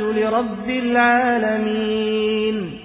لرب العالمين.